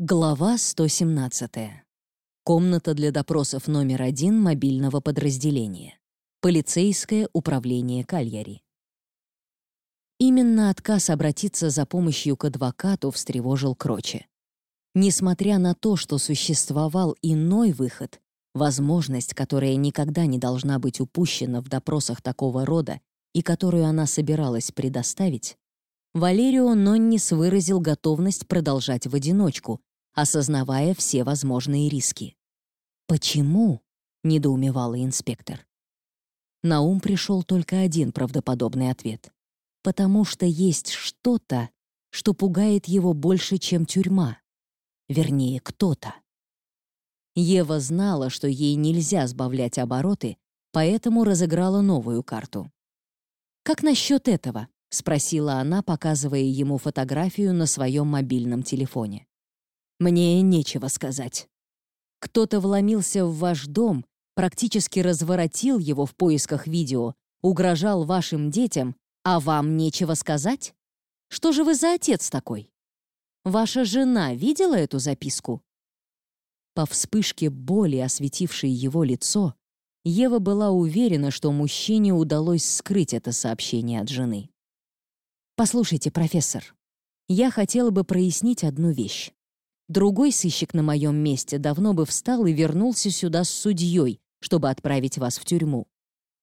Глава 117. Комната для допросов номер один мобильного подразделения. Полицейское управление Кальяри. Именно отказ обратиться за помощью к адвокату встревожил Кроче. Несмотря на то, что существовал иной выход, возможность, которая никогда не должна быть упущена в допросах такого рода и которую она собиралась предоставить, Валерио Ноннис выразил готовность продолжать в одиночку, осознавая все возможные риски. «Почему?» — недоумевала инспектор. На ум пришел только один правдоподобный ответ. «Потому что есть что-то, что пугает его больше, чем тюрьма. Вернее, кто-то». Ева знала, что ей нельзя сбавлять обороты, поэтому разыграла новую карту. «Как насчет этого?» — спросила она, показывая ему фотографию на своем мобильном телефоне. Мне нечего сказать. Кто-то вломился в ваш дом, практически разворотил его в поисках видео, угрожал вашим детям, а вам нечего сказать? Что же вы за отец такой? Ваша жена видела эту записку? По вспышке боли, осветившей его лицо, Ева была уверена, что мужчине удалось скрыть это сообщение от жены. «Послушайте, профессор, я хотела бы прояснить одну вещь. Другой сыщик на моем месте давно бы встал и вернулся сюда с судьей, чтобы отправить вас в тюрьму.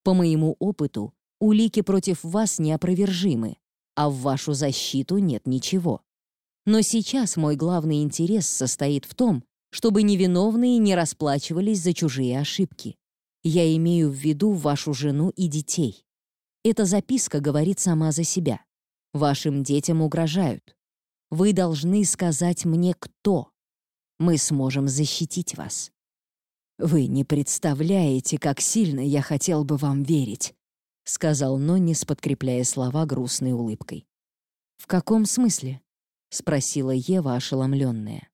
По моему опыту, улики против вас неопровержимы, а в вашу защиту нет ничего. Но сейчас мой главный интерес состоит в том, чтобы невиновные не расплачивались за чужие ошибки. Я имею в виду вашу жену и детей. Эта записка говорит сама за себя. Вашим детям угрожают. Вы должны сказать мне, кто. Мы сможем защитить вас. Вы не представляете, как сильно я хотел бы вам верить, сказал Ноннис, подкрепляя слова грустной улыбкой. В каком смысле? спросила Ева, ошеломленная.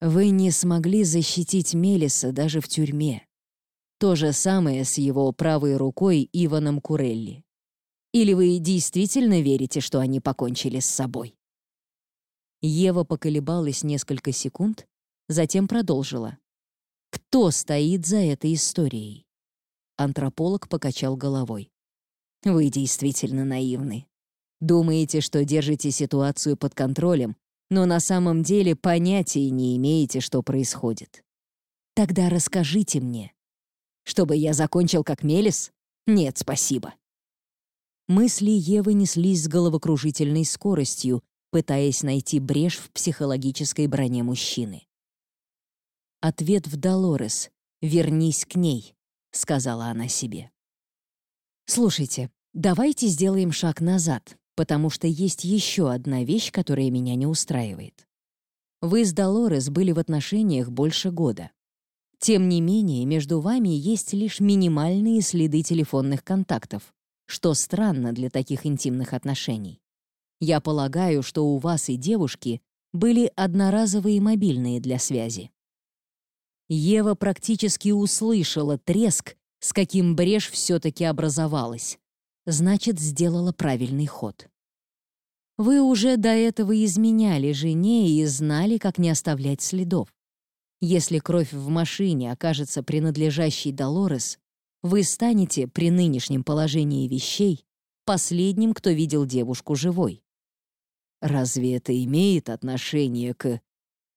Вы не смогли защитить Мелиса даже в тюрьме. То же самое с его правой рукой Иваном Курелли. Или вы действительно верите, что они покончили с собой? Ева поколебалась несколько секунд, затем продолжила. «Кто стоит за этой историей?» Антрополог покачал головой. «Вы действительно наивны. Думаете, что держите ситуацию под контролем, но на самом деле понятия не имеете, что происходит. Тогда расскажите мне. Чтобы я закончил как Мелис? Нет, спасибо». Мысли Евы неслись с головокружительной скоростью, пытаясь найти брешь в психологической броне мужчины. Ответ в Долорес «Вернись к ней», — сказала она себе. «Слушайте, давайте сделаем шаг назад, потому что есть еще одна вещь, которая меня не устраивает. Вы с Долорес были в отношениях больше года. Тем не менее, между вами есть лишь минимальные следы телефонных контактов, что странно для таких интимных отношений. Я полагаю, что у вас и девушки были одноразовые мобильные для связи. Ева практически услышала треск, с каким брешь все-таки образовалась. Значит, сделала правильный ход. Вы уже до этого изменяли жене и знали, как не оставлять следов. Если кровь в машине окажется принадлежащей Долорес, вы станете, при нынешнем положении вещей, последним, кто видел девушку живой. Разве это имеет отношение к...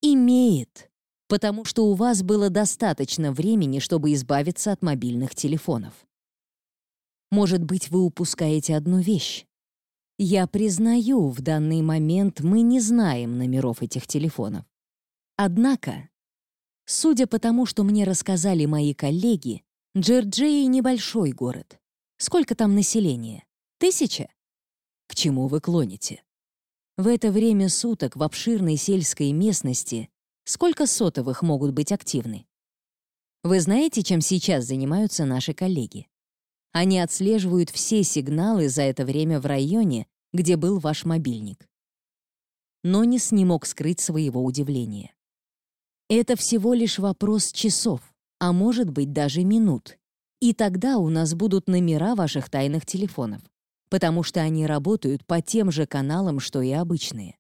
Имеет, потому что у вас было достаточно времени, чтобы избавиться от мобильных телефонов. Может быть, вы упускаете одну вещь. Я признаю, в данный момент мы не знаем номеров этих телефонов. Однако, судя по тому, что мне рассказали мои коллеги, Джерджей — небольшой город. Сколько там населения? Тысяча? К чему вы клоните? В это время суток в обширной сельской местности сколько сотовых могут быть активны? Вы знаете, чем сейчас занимаются наши коллеги? Они отслеживают все сигналы за это время в районе, где был ваш мобильник. Нонис не мог скрыть своего удивления. Это всего лишь вопрос часов, а может быть даже минут. И тогда у нас будут номера ваших тайных телефонов потому что они работают по тем же каналам, что и обычные.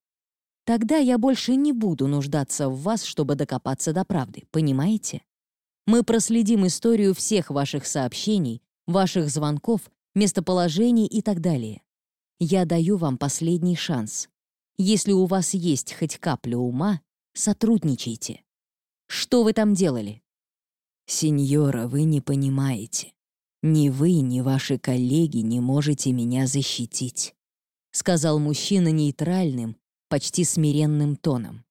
Тогда я больше не буду нуждаться в вас, чтобы докопаться до правды, понимаете? Мы проследим историю всех ваших сообщений, ваших звонков, местоположений и так далее. Я даю вам последний шанс. Если у вас есть хоть капля ума, сотрудничайте. Что вы там делали? Сеньора, вы не понимаете. Ни вы, ни ваши коллеги не можете меня защитить, сказал мужчина нейтральным, почти смиренным тоном.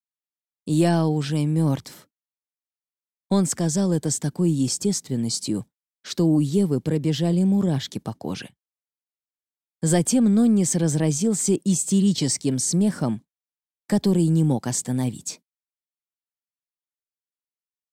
Я уже мертв. Он сказал это с такой естественностью, что у Евы пробежали мурашки по коже. Затем Ноннис разразился истерическим смехом, который не мог остановить.